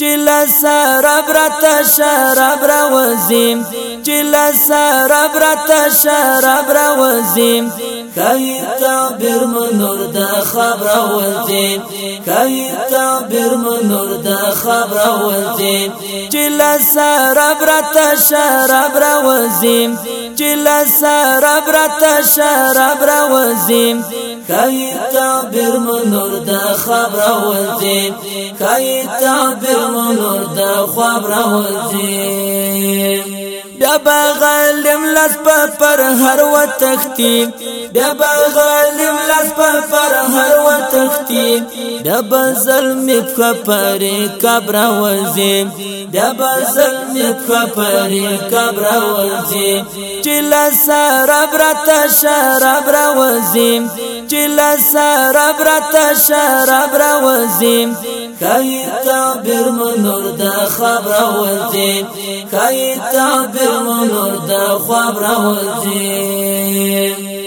چلا سراب رات شراب را وزیم چلا سراب رات شراب را وزیم کای تعبیر منور د خبر وزیم کای تعبیر منور د خبر وزیم چلا سراب رات شراب را وزیم چلا سراب رات شراب را وزیم کای تعبیر منور د خبر ورځي کای تعبیر منور د خبر ورځي بیا بغلم لاس پر هر و تختی بیا بغلم لاس پر هر و تختی بیا بزل می پر قبر وزی بیا بزل می پر قبر وزی چلا سر برت شر بر وزی چلا سراب رات شراب را وزیم کای تعبیر منور دا خبر وزیم کای تعبیر منور دا خبر وزیم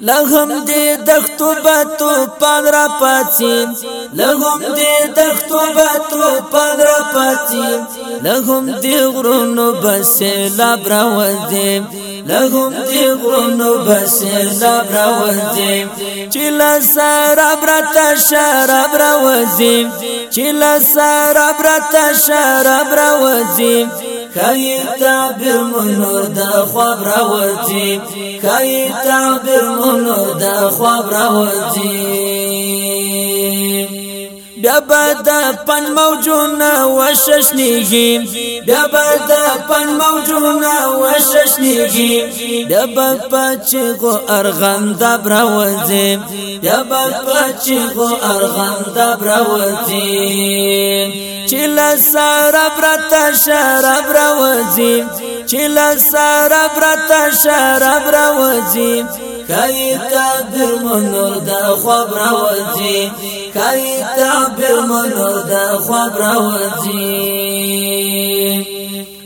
لغم دې دختو بتو پندرا پاتین لغم دې دختو بتو پندرا پاتین لغم دې غرونو بس لبر وزیم لغم دی غرونو بس زاب راوزیم چل سراب رتا شراب راوزیم چل سراب رتا شراب راوزیم کای تعبیر منو دا خواب راوزیم کای تعبیر منو دا خواب راوزیم دبا دا پن موجونا وششنیگی دبا دا پن موجونا وششنیگی دبا پچغو ارغم دبر وزیم دبا پچغو ارغم دبر وزیم چلا سارا برتا شراب را وزیم چلا سارا برتا شراب را وزیم کای تقدر منور دا خبر وزیم کای تعبیر منو د خواب راوځي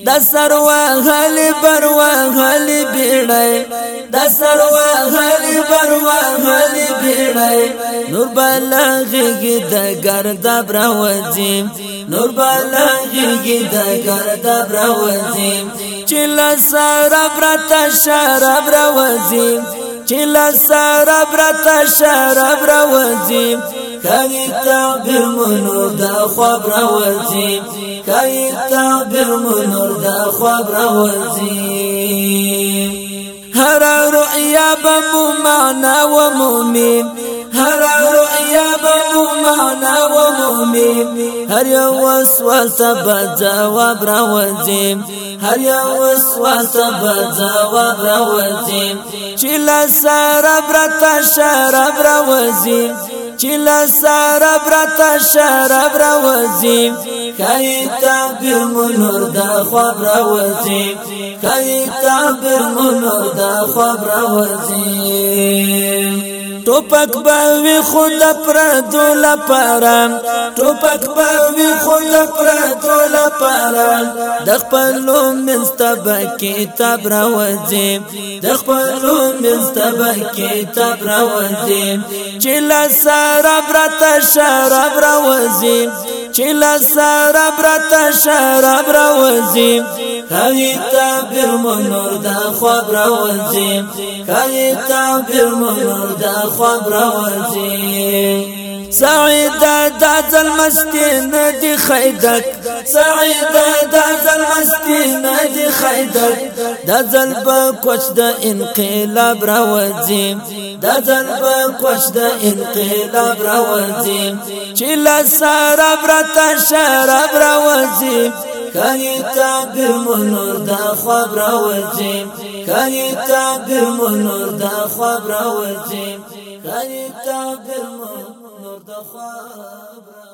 د سروا غل بروا غل بیړای د سروا غل بروا غل بیړای نور بلغږي د ګردا براوځي نور بلغږي د ګردا براوځي چې لا سره برتا شراب راوځي چې لا سره برتا شراب راوځي وزيم کوي تعبیر منور دا خبر وزيم کوي تعبیر منور دا خبر وزيم هر رؤيا بمعنى ومؤمن هر رؤيا بمعنى ومؤمن هر يوس وسوسه بجواب روزيم هر يوس وسوسه به جواب راوځي چې لسره برته شراب چې لسر برتا شراب راوځي کای تعبیر منور دا خبر راوځي کای تعبیر منور دا خبر راوځي ټوپک به وی خود پر دول پر ټوپک به وی خود پر دول پر د خپل منستب کتاب را وځي د خپل منستب کتاب را وځي چې لسر برت شراب را وځي چلا سره برت شراب راوځي کوي تعبیر منور دا خواب راوځي کوي تعبیر منور دا خواب راوځي سعيدة داز المسكين مستی خيدك سعيدة داز المسكين دا خيدك داز نه وش دا انقلاب په داز د انقلاب دا انقلاب راوځي چې سارة سره برتا شراب راوځي کای تعبیر منور دا خواب را كاي تاقر تعبیر منور دا خواب را كاي تاقر منور 的花吧。